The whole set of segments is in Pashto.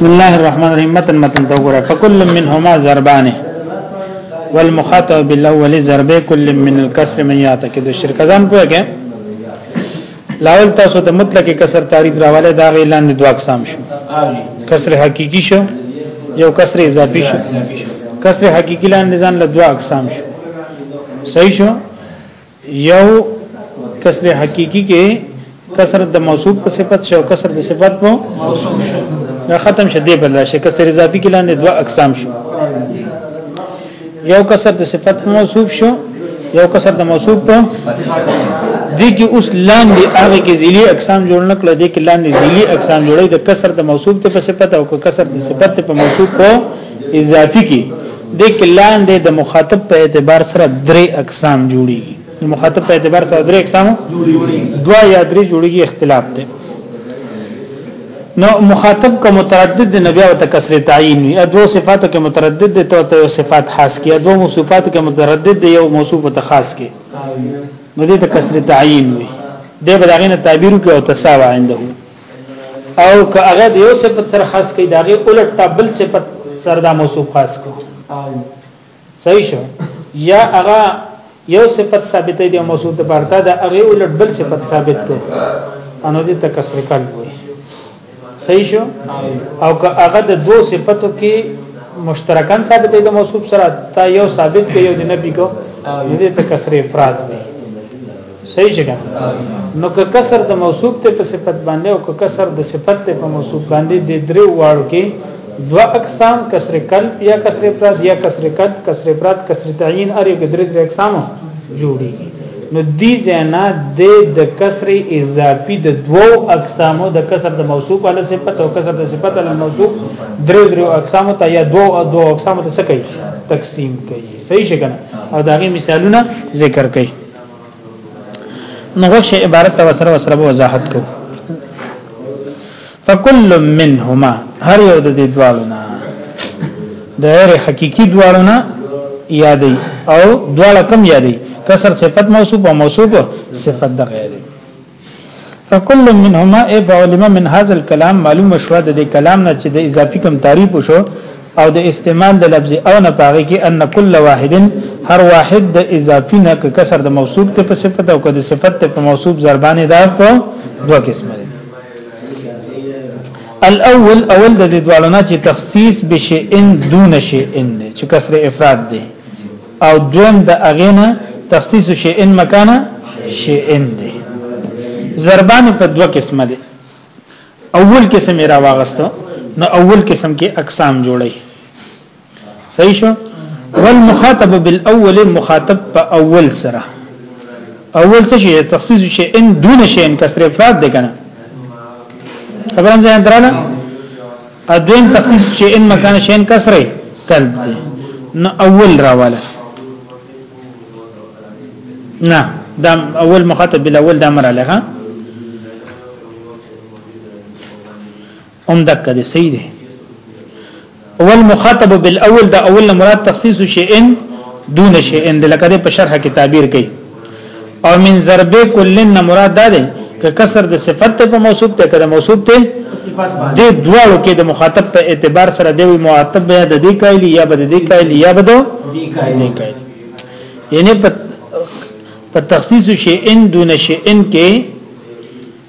بسم الله الرحمن الرحیم متن متن دا وګوره فکل منهما ضربان والمخاطب بالاول ضرب كل من الكسر من يعتقد الشرك ځان پوهه کې لاول تاسو ته مطلق کسر تعریف راواله دا غی لاندې دوه اقسام شو کسر حقيقي شو یو کسر اضافي شو کسر حقيقي لاندې ځان له دوه اقسام شو صحیح شو یو کسر حقیقی کې کسر د موصوف په صفت شو کسر د صفت په موصوف شو دا ختم شه دی بل شي کسر اضافي کې لاندې دوه اقسام شو یو کسر د صفت په موصوف شو یو کسر د موصوف په دي کې اوس لاندې هغه کې ذیلی اقسام جوړ نکړه دي کې لاندې ذیلی اقسام جوړې د کسر د موصوف ته په صفت او کسر د صفت په موصوف په اضافي کې د کلان د مخاطب په اعتبار سره درې اقسام جوړیږي د مخاطب په اعتبار سره درې اقسام دوا یا درې جوړیږي اختلاف دی نو مخاطب کا متردد دی نبی او تکسر تعین وی ادو صفاتو کې متردد دی تو ته صفات خاص کې ادو موصوفاتو کې متردد دی یو موصوف ته خاص کې نو دې تکسر تعین وی دې بداغینه تعبیر کې او تساوی عنده او که هغه د یو صفت سره خاص کوي دا غي الټ تا بل صفت سره دا موصوف خاص کو صحیح شو یا هغه یو صفت ثابتې دی موصوف د پرتا دا هغه الټ بل صفت ثابت کو انو دې تکسر کړ وي صحیح شو او که هغه د دوه صفاتو کې مشترکان ثابتې د موصوف سره تا یو ثابت کوي یو د نبی کو دې تکسر افراد وي صحیح شګه نو که کسر د موصوف ته په صفت باندې او که کسر د صفت ته په موصوف باندې د درې واړو کې دو اقسام کسر قلب یا کسر افراد یا کسر قد کسر افراد کسر تعین ار یو درې درې اقسام جوړیږي نو دې زنا د د کسر اضافي د دوو اقسامو د کسر د موصوف علی صفت او کسر د صفت علی موصوف درې درې اقسامو ته یا دوو او دوو اقسامو ته څه کوي تقسیم کوي صحیح شګنه او داغي مثالونه ذکر کوي نو غوښه عبارت ته وسره وسره وضاحت کو فکل منهما هر یو د دې دوالو نه د غیر حقيقي دوالو نه یادې او دواله کم یادې کسر صفت موصوف او موصوف صفت د غیر فكل منهما اي فعلم من هذا الكلام معلوم شو د کلام نه چې د اضافي کم تعریف شو او د استعمال د لفظ او نه پاغي کې ان كل واحد هر واحد د اضافي نه که کسر د موصوف ته په صفت او که د صفت ته په موصوف ضربانه دا په دوه قسمه دي الاول اول د دې دوالونه چې تخصیص بشئن دون شئن چې کسر افراد دي او دویم د هغه نه تخصیص شیء مکان شیء دی ضربان په دوه قسمه دي اول قسم یې را واغسته نو اول قسم کې اقسام جوړي صحیح شو والمخاطب بالاول مخاطب په اول سره اول څه شي تخصیص شي ان دون شي ان کسر افراد ده کنه خبرم ځان دراله ادویم تخصیص شی ان مکان شین کسره کلب دی نو اول راواله نه دا اول مخاطب بل اول دا مراله ها هم دک دې صحیح دی اول مخاطب بالاول دا اول مراد تخصیص شی ان دون شی ان لکه په شرح کې تعبیر کړي او من ضرب کل نه مراد ده که کسر د صفت په موصوف ته کده موصوف ته د دوالو کې د مخاطب په اعتبار سره دی وي مخاطب به د دې کایلی یا به د دې کایلی یا به د دې کایلی یعنی په تخصیص شی ان دون شی ان کې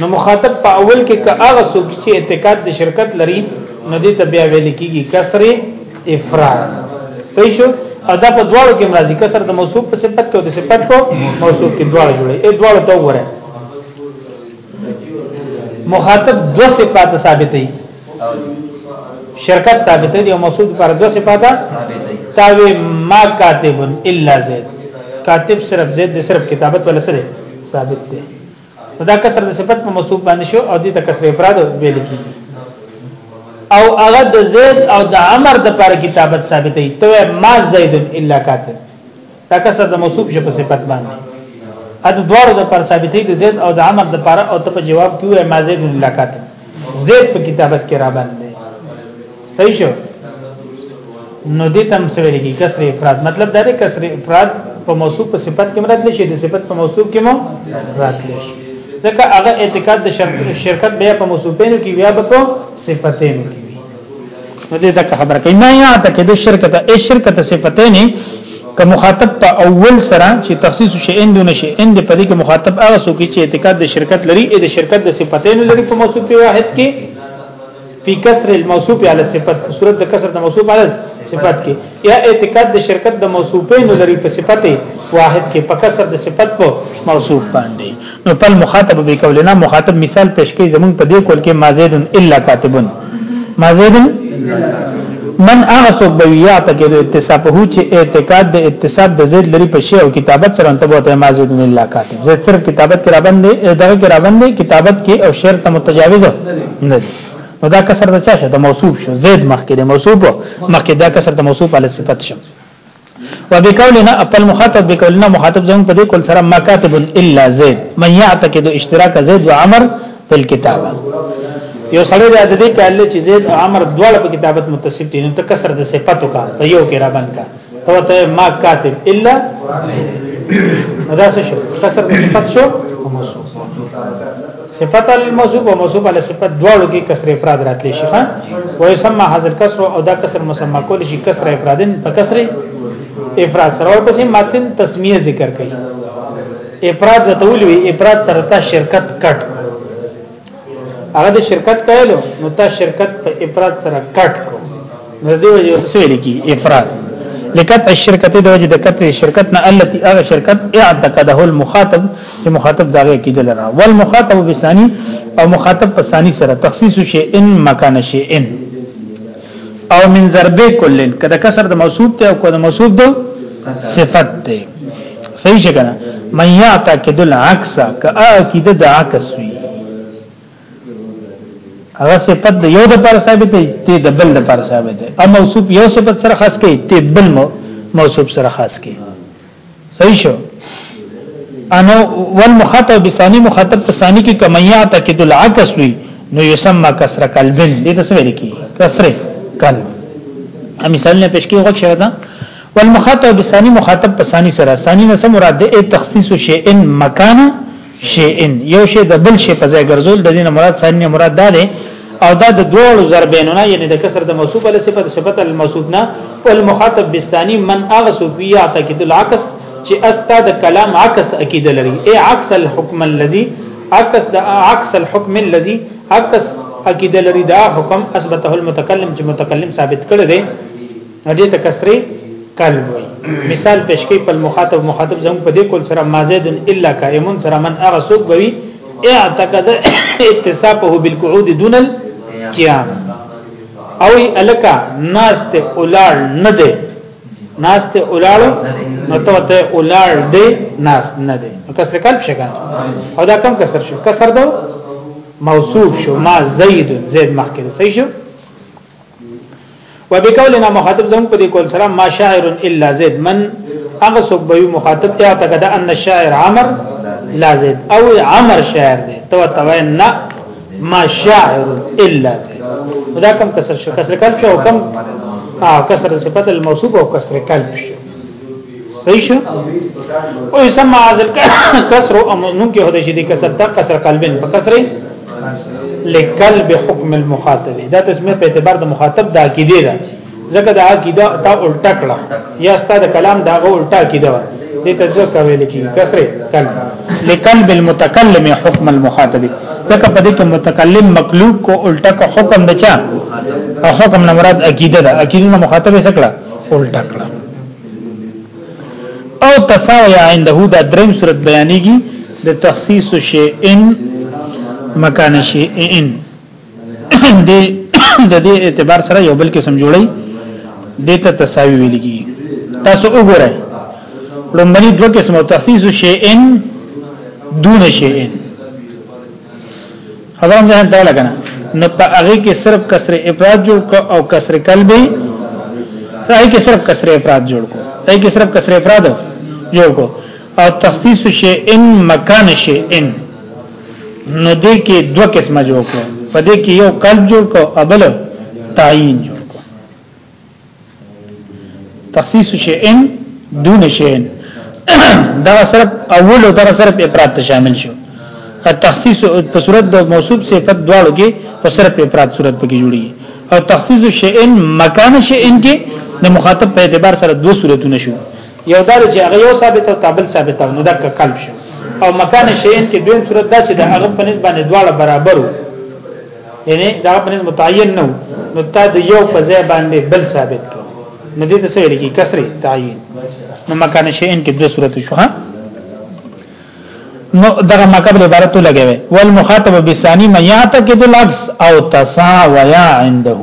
نو مخاطب په اول کې که هغه څوک چې اعتقاد د شرکت لري نو دې ته بیا ویل کېږي کسر افراد صحیح شو ادا په دواړو کې مرضی کسر د موصوف په صفت کې او د صفت په موصوف کې دواړه جوړي اې دواړه ته وره مخاطب دو صفات ثابتې شرکت ثابتې دي او موصوف پر دو صفات ثابتې تاوي ما کاتب الا زید کاتب صرف زید صرف کتابت ولا سره ثابت دی دا کسر د صفت په موصوف باندې شو او دې ته کسر افراد ویل کی او هغه د زید او د عمر د پر کتابت ثابتې ته ما زید الا کاتب دا کسر د موصوف شو په صفت باندې ا د دوړو د پر ثابتې د زید او د عمر د پر او ته په جواب کیو ما زید الا کاتب زید په کتابت کې را باندې صحیح شو نو دې تم سویل کی کسر افراد مطلب دا دی کسر افراد په موصوف په صفت کې مراد لشي د صفت په موصوف کې مو راتلی شي ځکه هغه اعتقاد د شرکت بیا په موصوفینو کې بیا په صفاتینو کې نو دې تک خبره کوي نه یا تک د شرک ته ای شرک ته صفته نه که مخاطب په اول سره چې تخصیص شي اند نشي اند په دې کې مخاطب هغه څوک چې اعتقاد د شرکت لري د شرکت د صفته نه لري په موصوف واحد کې په کسر الموصوف علی صفت په صورت د کسر د موصوف علی صفت کې یا اعتقاد د شرکت د موصوفین لري په صفته واحد کې په کسر د صفت په موصوف باندې نو پل مخاطب به کولنا مخاطب مثال پیش کوي زمونږ په دې کول کې ما زید الا کاتبن ما زید من هغه څوک به یا ته کې اتصاب هو چې اعتقاد د اتصاب د زید لري په شی او کتابت سره ته بوته ما زید الا کاتب زید صرف کتابت کې رابند دی دغه کې رابند دی کتابت کې او شعر ته متجاوز نه دی نو دا کسر د چا شه د موصوف شو زید مخکې د موصوف مخکې دا کسر د موصوف علی صفت شو وبقولنا خپل مخاطب بقولنا مخاطب زمون په دې کول سره مکاتب الا زید من يعتقد اشتراک زید و عمر په کتابه یو سړی د دې کاله چې زید او عمر دواړه په کتابت متصف دي نو تکسر د صفاتو کا په یو کې را باندې کا تو ته ما کاتب الا دا څه شو کسر د صفات شو صفت الموصوف او موصوف علی صفت دواړو کې کسر افراد راتلی شي ها و یسمى حاضر کسر او دا کسر مسمى کول شي کسر افرادن په کسر افراد سره او پسې ماتن تسمیه ذکر کړي افراد د تول وی افراد سره تا شرکت کټ هغه د شرکت کایلو نو تا شرکت په افراد سره کټ کو د دې وجه څه لکی افراد لکت الشرکت د وجه د کت شرکت نه التي هغه شرکت اعتقده المخاطب چې مخاطب داغه کیدل را والمخاطب بثاني او مخاطب په ثاني سره تخصیص شي ان مکان شي ان او من ضربه کلن کده کسر د موصوف ته او کده موصوف دو صفت ته صحیح څنګه من یعتقد العکس کا عقیده د عکس وی هغه صفت د یو د پر ثابت دی ته د بل د پر ثابت دی او موصوف یو صفت سره خاص کوي ته بل موصوف سره خاص کوي صحیح شو انا والمخاطب بثاني مخاطب په ثاني کې کمیا ته کې دل عکس وي نو یسمى کسر قلبن دې ته څه ویل کی کسر قلب ا مثال نه پیش کیږي غوښه ده والمخاطب بثاني مخاطب په ثاني سره ثاني نه سم مراد دې تخصیص شیء مکان شیئن یو شی د بل شی په ځای ګرځول د دینه مراد ثانیه مراد ده او دا د دوړ ضربینو نه یعنی د کسر د موصوف له صفت صفت الموصوف نه او المخاطب بالثانی من اغسو بی اعتقد العکس چې استا د کلام عکس عقیده لري ای عکس الحكم الذي عکس د عکس الحكم الذي عکس عقیده لري دا حکم اثبته المتکلم چې متکلم ثابت کړی دی دې ته کسره قلب وي مثال پیش کوي په مخاطب مخاطب زموږ په دې کول سره مازید الا قائمون سره من هغه څوک بوي اعتقد اتصافه بالقعود دون القيام او الکا ناست اولار نه ده ناست اولار نو ته ته اولار دی ناس نه دی کسر قلب شګان او دا کم کسر شو کسر دو موصوف شو ما زید زید مخکې صحیح شو وبقولنا مخاطب زموږ په دې کول سره ما شاعر الا زید من هغه څوک به مخاطب ته اعتقاد ان الشاعر عمر لا زید او عمر شاعر دی تو توای نه ما شاعر الا زید دا کم کسر شو کسر کلب شو کم او کسر صفت الموصوف او کسر کلب شو صحیح شو او اسم حاضر کسر او نون کې هدا شي د کسر د کسر قلبن په کسر لکل به حکم المخاطب دا تسمیه په اعتبار د مخاطب دا عقیده ده ځکه دا عقیده تا الټا کړه یا ستا د کلام دا غو الټا عقیده و دې تجزیه کوي لکه کسر کل لکل بالمتکلم حکم المخاطب ځکه په دې کې متکلم مقلوب کو الټا کو حکم دچا حکم نه مراد عقیده ده عقیده نه مخاطب یې سکړه الټا کړه او تساوی عنده دا دریم صورت بیانېږي د تخصیص شی ان مکان شی ان د د دې اعتبار سره یو بل قسم جوړي د ته تساوی ویل کی تاسو وګورئ لومړی دوه قسم تخصیص شی ان دون شی ان خبرم ځان ته لګنه نو په هغه کې صرف کسر افراد جوړ کو او کسر قلبي هغه کې صرف کسر افراد جوړ کو هغه کې صرف کسر افراد جوړ کو او تخصیص شی ان مکان شی ان نو دې کې دوه قسمه جوړ کو په دې کې یو قلب جوړ کو ابل تعین جوړ تخصیص شیئن دون شیئن دا صرف اول او دا صرف افراد ته شامل شو التخصیص په صورت د موصوف صفت دواړو کې په صرف افراد صورت پکې جوړي او تخصیص شیئن مکان شیئن کې د مخاطب په اعتبار سره دوه صورتونه شو یو دا چې هغه یو ثابت او تابل ثابت او ندک قلب شو او مکان شیئن کې دویم صورت دا چې د هغه په نسبت دواړه برابرو یعنی دا په نسبت متعین نه نو تا د یو په ځای باندې بل ثابت کړ نو دې ته سړي کې کسره تعین نو مکان شین کې د صورت شو ها نو دغه مقابل عبارت لګوي والمخاطب بالثاني من يعتقد العكس او تساويا عنده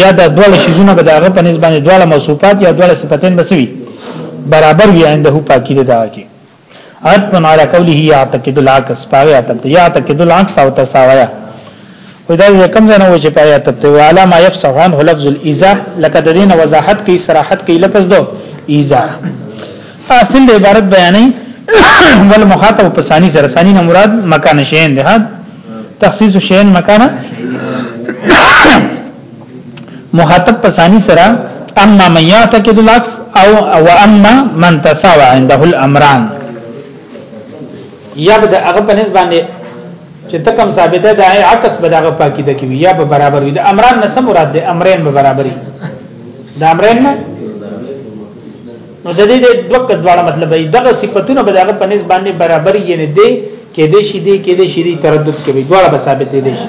یا د دوه شیزونه به دغه په نسبت دوه موصوفات یا دوه صفاتین بسوي برابر وي عنده پاکي ده دا کې عطفا على قوله يعتقد العكس پاره عطف يعتقد العكس او تساويا ودا کوم ځنه و چې پاره عطف ته وعلى ما يفصح عنه لفظ الاذا لکه د دین وضاحت کوي صراحت کوي لفظ دو اذا اصل د عبارت بیانې ول مخاطب په ثاني سره ثاني نه مراد مکان شین ده تخصیص شین مکان مخاطب په ثاني سره اما من يعتقد العكس او واما من تساوى عنده الامران یا به هغه په نسبت باندې چې تکم ثابته ده عکس به دغه پاکی ده کې یا به برابر وي د امران نه سم مراد ده امرین به برابرۍ د امرین نه نو د دې د دوک دواړه مطلب دی دغه صفاتونه به دغه په نسبت باندې برابر یې نه دي کې دې شي دې کې دې شي دې تردد کوي دواړه به ثابت دي شي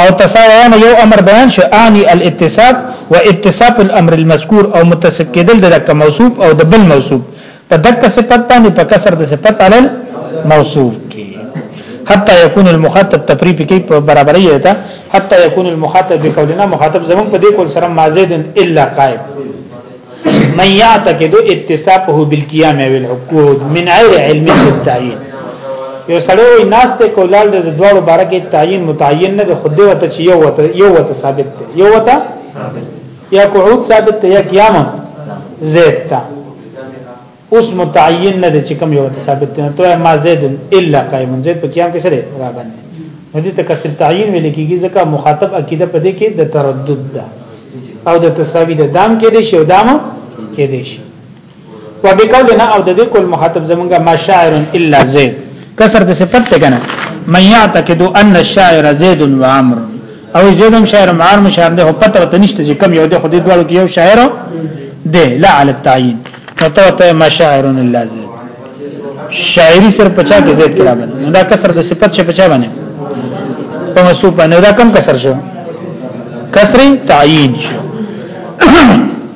او تساویان یو امر بیان شو اعنی الاتصاف و اتصاف الامر المذکور او متصف کېدل د دک موصوف او د بل موصوف په دک صفت باندې په کسر د صفت علل موصوف کې حتی یکون المخاطب تفریب کې په برابرۍ ده حتی یکون المخاطب بقولنا مخاطب زمون په دې کول سره مازید الا قائم من يعتقد اتصافه بالقيام والعقود من غير علم التعيين یو سړی وي ناس ته کولال د دوړو باره کې تعین متعین نه د خود وته چې یو وته یو وته ثابت دی یو وته یا قعود ثابت دی یا قیام زید ته اوس متعین نه دي چې کوم یو ثابت نه تو ما زید الا قائم زید په قیام کې سره را باندې نو دې ته کسر تعین ویل کېږي ځکه مخاطب عقیده په دې کې د تردد ده او د تساوی د دام کې دي شی او دام کې دي شی وبقولنا او د دې کول مخاطب زمونږه ما شاعر الا زید کسر د صفت ته کنه من يعتقد ان الشاعر زيد وعمر او زید هم شاعر معار مشار ده پته وته نشته چې کم یو ده خو دې دواړو کې یو شاعر ده لا علی التعین پته وته ما شاعر الا زید شاعری سر پچا کې زید کرا باندې دا کسر د صفت شه پچا باندې په مسو باندې دا کم کسر شو کسری تعین شو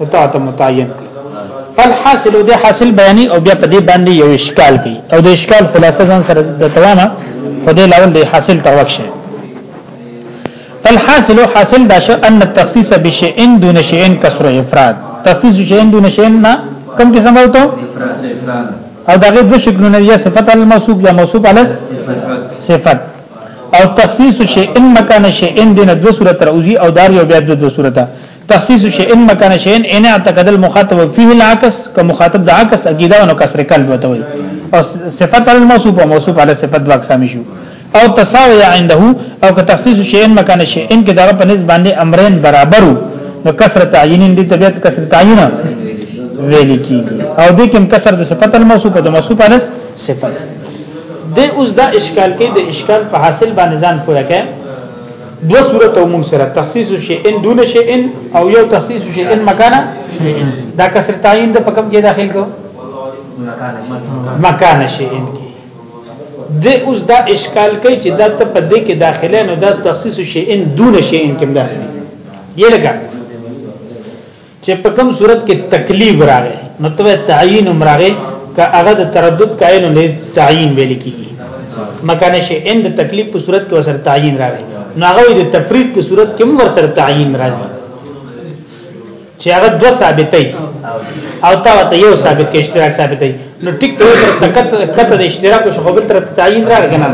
او تا ته متعین کړ فل حاصل او د حاصل بیانې او بیا په دې باندې یو اشکال کوي او د اشکال خلاصه ځان سره د توانه په دې لاول د حاصل ټوک شي فل حاصل او حاصل دا شو ان التخصیص بشیء دون شیء کسر افراد تخصیص شیء دون شیء نه کوم قسم وو ته او دغه د شکلونه یا صفت الموصوف یا موصوف علی صفت او تخصیص شیء مکان شیء دین د صورت روزی او دار یو بیا د صورت تخصیص شي ان مکان شي ان اعتقد المخاطب فيه العكس که مخاطب د عکس عقیده او کسر قلب وته وي او صفت الموصوف او موصوف علی صفت د اقسام شو او تساوی عنده او که تخصیص شي ان مکان شي ان کې دغه په نسبت باندې امرين برابرو نو کسر تعین دي طبيعت کسر تعین ویل کی او د کوم کسر د صفت الموصوف د موصوف علی صفت د اوس دا اشکال کې د اشکال په حاصل باندې ځان پوهه کې دو صورت او مونږ سره تخصیص شي ان دون شي ان او یو تخصیص شي ان مکانه دا کسر تعین د پکم کې داخل کو مکانه شي ان کې د اوس دا اشکال کوي چې دا ته په دې کې داخله نو دا تخصیص شي ان دون شي ان کې داخلي یې لګا چې په کوم صورت کې تکلیف راغی نو ته تعین هم راغی که هغه د تردد کاینو نه تعین ویل کیږي مکان شي اند تکلیف په صورت کې وسر تعین راغی نو هغه د تفرید په صورت کې هم ورسره تعین راځي چې هغه دو ثابتې او تا ته یو ثابت کې اشتراک ثابتې نو ټیک ته کته د اشتراک شو خبر تر تعین راغی نه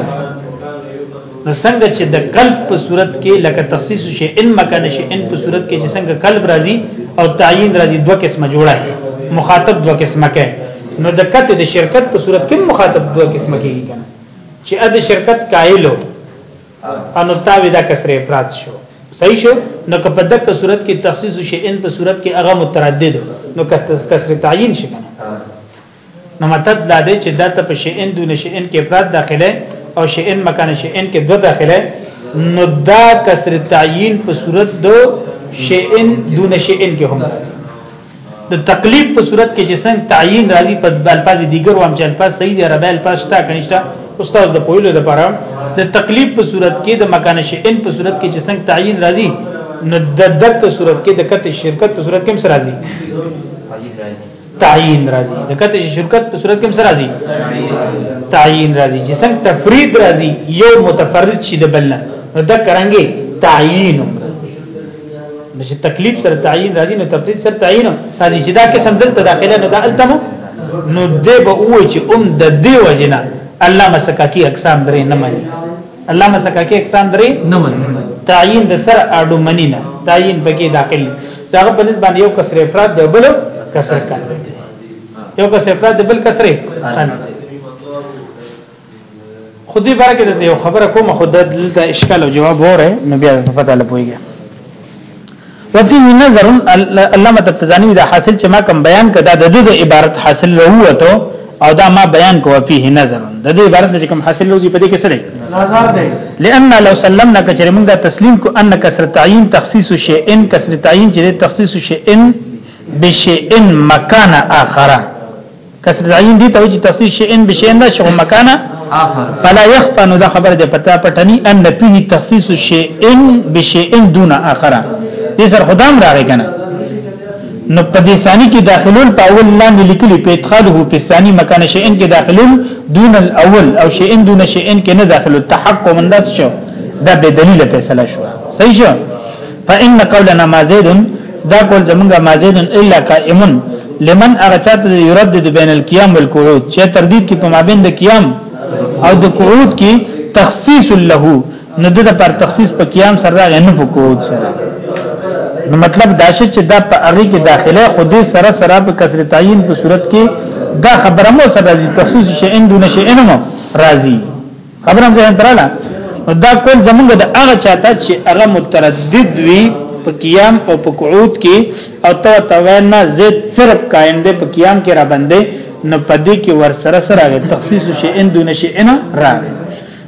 نو څنګه چې د قلب په صورت کې لکه تخصیص شي ان مکان شي ان په صورت کې چې څنګه قلب راځي او تعین راځي دوه قسمه جوړه مخاطب دوه قسمه کې نو د کته د شرکت په صورت کې مخاطب دوه قسمه کېږي کنه چې ا د شرکت قائل او انو تاوی دا کسره افراد شو صحیح شو نو که په دغه صورت کې تخصیص شي ان په صورت کې هغه متردد نو که کسره تعین شي کنه نو مطلب دا دی چې دا ته په شئن دون شئن کې افراد داخله او شئن مکان شئن کې دو داخله نو دا کسر تعیین په صورت دو شئن دون شئن کې هم راځي د تقلیب په صورت کې چې څنګه تعیین راځي په الفاظ دیګر وام چې الفاظ صحیح دی ربع الفاظ شته کنيشته استاد د پویلو لپاره د تقلیب په صورت کې د مکان شئن په صورت کې چې څنګه تعیین راځي نو د دک صورت کې د کته شرکت په صورت کې هم راځي تعیین راځي د کته شرکت په صورت کې سره راځي تعیین راځي چې څنګه تفرید راځي یو متفرد شي د بلنه نو دا کرانګي تعیین نو چې تکلیف سره تعیین راځي نو تفرید سره تعیین راځي چې دا قسم دلته داخله نه دا التمو نو دې به وای چې ام د دې وجنه علامه سکاکی اقسام درې نه مانی علامه سکاکی اکسان درې نه مني تعین د سر اډو منی نه تعین بګي داخل داغه په نسبت یو کسر افراد دی بل کسر کان یو کسر افراد دی بل کسر کان خودی بار کې د یو خبره کوم خود د اشکال او جواب وره نو بیا په پتا لپويږي وفيه نظر علامه التزانی دا حاصل چې ما کوم بیان کړه د د عبارت حاصل وروته او دا ما بیان کو فيه نظر د دې عبارت چې کوم حاصل لوزي په دې کې سره نظر دی لئن لو سلمنا کچره موږ دا تسلیم کو ان کسر تعین تخصیص شیئن کسر تعین چې تخصیص شیئن بشیئن مکان اخره کسر تعین دي ته چې تخصیص شي ان بشین دا شغل مکانه فلا يخفى نو دا خبر دې پتا پټنی ان فيه تخصیص شي ان بشي ان دون اخره دې سر خدام راغی کنه نو په دې ثاني کې داخلول په اول لاندې لیکلي په ادخاله په ثاني مکان شي ان کې داخلول دون الاول او شي ان دون شي ان کې نه داخلو تحقق من دات شو دا به دلیل فیصله شو صحیح شو فإن قولنا ما زيد دا قول زمونږه ما زيد الا قائم لمن اغچات يردد بين القيام والقعود چې تردید کې په مابین د قیام او د قعود کې تخصیص له نو د پر تخصیص په قیام سره راغی نه په قعود سره نو مطلب دا شي چې دا په هغه کې داخله خو دې سره سره په کسر تعین په صورت کې دا خبره مو سره راځي تخصیص شي اندونه شي انمو راځي خبره هم ځین تراله دا کول زمونږ د هغه چاته چې هغه متردد وي په قیام او په قعود کې او تو توینا زید صرف قائم دی په قیام کې را باندې نو پدې کې ور سره سره غي تخصیص شي ان دون شي ان را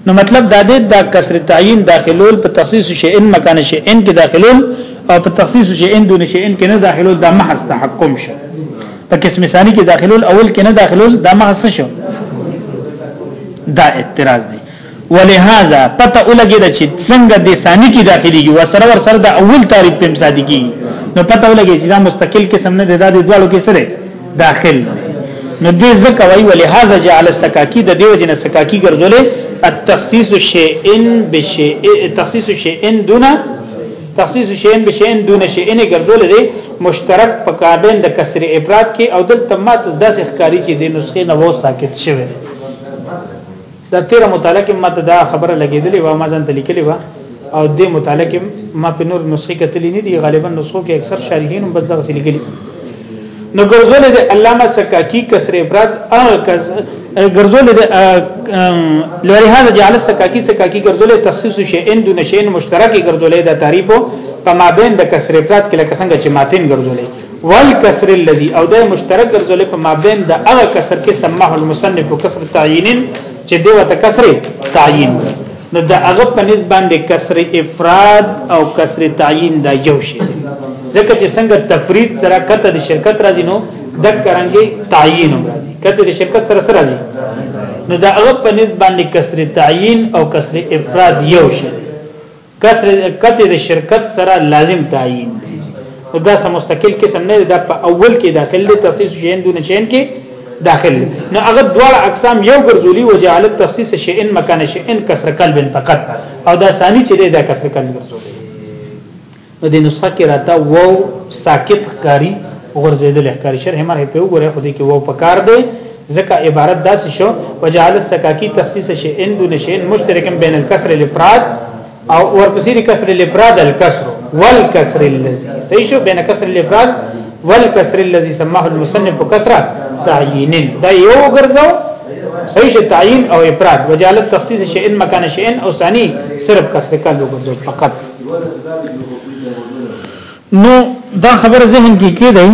نو مطلب دا دې دا کسر تعین داخلول په تخصیص شي ان مکان شي ان کې داخلول او په تخصیص شي ان دون شي ان کې نه داخلول دا محض تحکم شي په قسم ثانی کې داخلول اول کې نه داخلول دا محس شو دا اعتراض دی ولهذا پته ولګی دا چې څنګه د ثانی کې داخليږي وسره ور سره د اول تعریف په مصادقي نو پته ولګی چې دا مستقل قسم نه دی دا د دوالو کې سره داخل نو دې ځکه وی ولهذا جعل السکاکی د دیو جن سکاکی ګرځولې التخصيص شيئن بشيء تخصيص شيئن دونه تخصیص شین به شین دون شین ګرځول دي مشترک په کابین د کسر افراد کې او دلته مات داسې ښکاری چې د نسخې نه وو ساکت شوی دی دا تیر مطالعه کې ماته دا خبره لګېدلې و ما ځان ته لیکلې و او د مطالعه کې ما په نور نسخې کتلې نه دي غالبا نسخو کې اکثر شارحین هم بس دغه لیکلي نو ګرځول د علامه سکاکی کسر افراد هغه کس ګرځول د لوري هغه جعل سکاکی سکاکی ګرځول تخصیص شي ان دون شي مشترک ګرځول د تعریف په مابین د کسر افراد کې لکه څنګه چې ماتین ګرځول ول کسر الذي او د مشترک ګرځول په مابین د هغه کسر کې سماه المصنف کسر تعیین چې دی وته کسر تعیین نو دا هغه په نسبت باندې کسر افراد او کسر تعیین دا یو شی ځکه چې څنګه تفرید سره کته د شرکت راځي نو د کرانګي تعیین راځي کته د شرکت سره سره راځي نو دا هغه په نسبت باندې کسر تعیین او کسر افراد یو شی کسر کته د شرکت سره لازم تعیین دی دا سم مستقل قسم نه دا په اول کې داخل دي تخصیص شین دونه شین کې داخل نو هغه دواړه اقسام یو ګرځولي او جعل التخصیص شیئن مکان شیئن کسر قلب فقط او دا ثانی چې دا کسر قلب ګرځولي نو د نسخه کې راته وو ساکت کاری غرزیدل ښکاری شرح مرحه په وګوره خو دې کې وو پکار دی ځکه عبارت داسې شو وجعل السکاکی تخصیص شیئن دون شیئن مشترکا بین الکسر الافراد او ورپسې د کسر الافراد الکسر والکسر الذي صحیح شو بین کسر الافراد والکسر الذي سماه المصنف کسرا تعیین دا یو ګرځاو صحیح شو تعیین او افراد وجالت تخصیص شئن مکان شئن او ثانی صرف کسر کا لوګ فقط نو دا خبر ذهن کې کې دی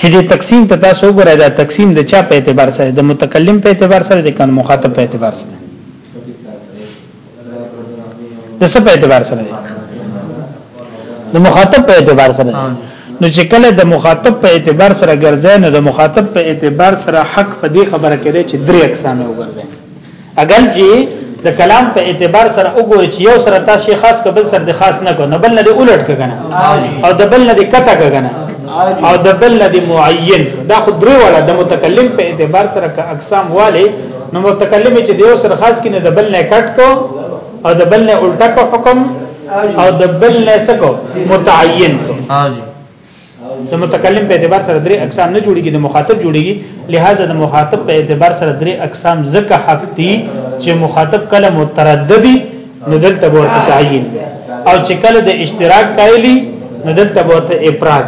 چې د تقسیم ته تاسو وګورئ دا تقسیم د چا په اعتبار سره د متکلم په اعتبار سره د کان مخاطب په اعتبار سره د څه په اعتبار سره دی د مخاطب په اعتبار سره دی نو چې کله د مخاطب په اعتبار سره ګرځي نو د مخاطب په اعتبار سره حق په دې خبره کې دی چې درې اقسام یې وګرځي اگر چې د کلام په اعتبار سره وګورئ چې یو سره تاسو خاص کبل سره د خاص نه کو نه بل نه دی الټ کګنه او د بل نه دی کته کګنه او د بل نه دی معین دا خو درې وړه د متکلم په اعتبار سره که اقسام والي نو متکلم چې دیو سره خاص کینه د بل نه کټ کو او د بل نه الټا کو حکم او د بل نه سکو متعین کو د متکلم په اعتبار سره درې اقسام نه جوړیږي د مخاطب جوړیږي لہذا د مخاطب په اعتبار سره درې اقسام زکه حق دي چې مخاطب کله مترددي نو دلته ورته تعین او چې کله د اشتراک کایلی نو دلته ورته افراد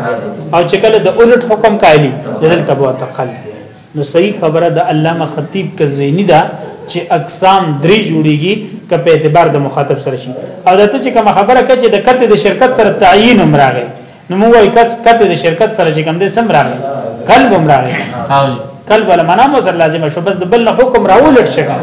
او چې کله د الټ حکم کایلی دلته ورته قلب نو صحیح خبره د علامه خطیب کزوینی ده چې اقسام درې جوړیږي که په اعتبار د مخاطب سره شي او دته چې کوم خبره کوي چې د کته د شرکت سره تعیین هم راغی نو موږ وايي کس کته د شرکت سره چې کوم دې سم راغی قلب هم راغی قلب ولا معنا مو سره لازم شو بس د بل حکم راولټ شګه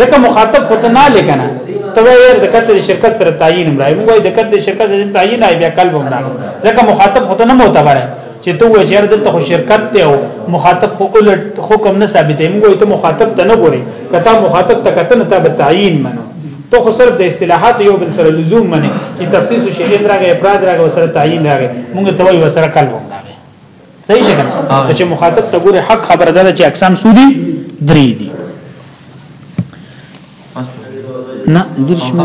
ځکه مخاطب خود نه لګنه ته وایې د کته د شرکت سره تعیین هم راغی موږ وايي د کته د شرکت سره تعیین بیا قلب هم راغی ځکه مخاطب خود نه معتبر دی چې ته وایې چې دلته خو شرکت دی او مخاطب خو الټ حکم نه ثابتې موږ ته مخاطب ته نه ګوري کته مخاطب ته کته نه ته تعین منو ته خو صرف د اصطلاحات یو بل سره لزوم منې چې تخصیص شي اندراګه افراد راګه سره تعین راګه موږ ته وایو سره کلو صحیح څنګه چې مخاطب ته ګوره حق خبره ده چې اقسام سودي درې دي نه دیر شمه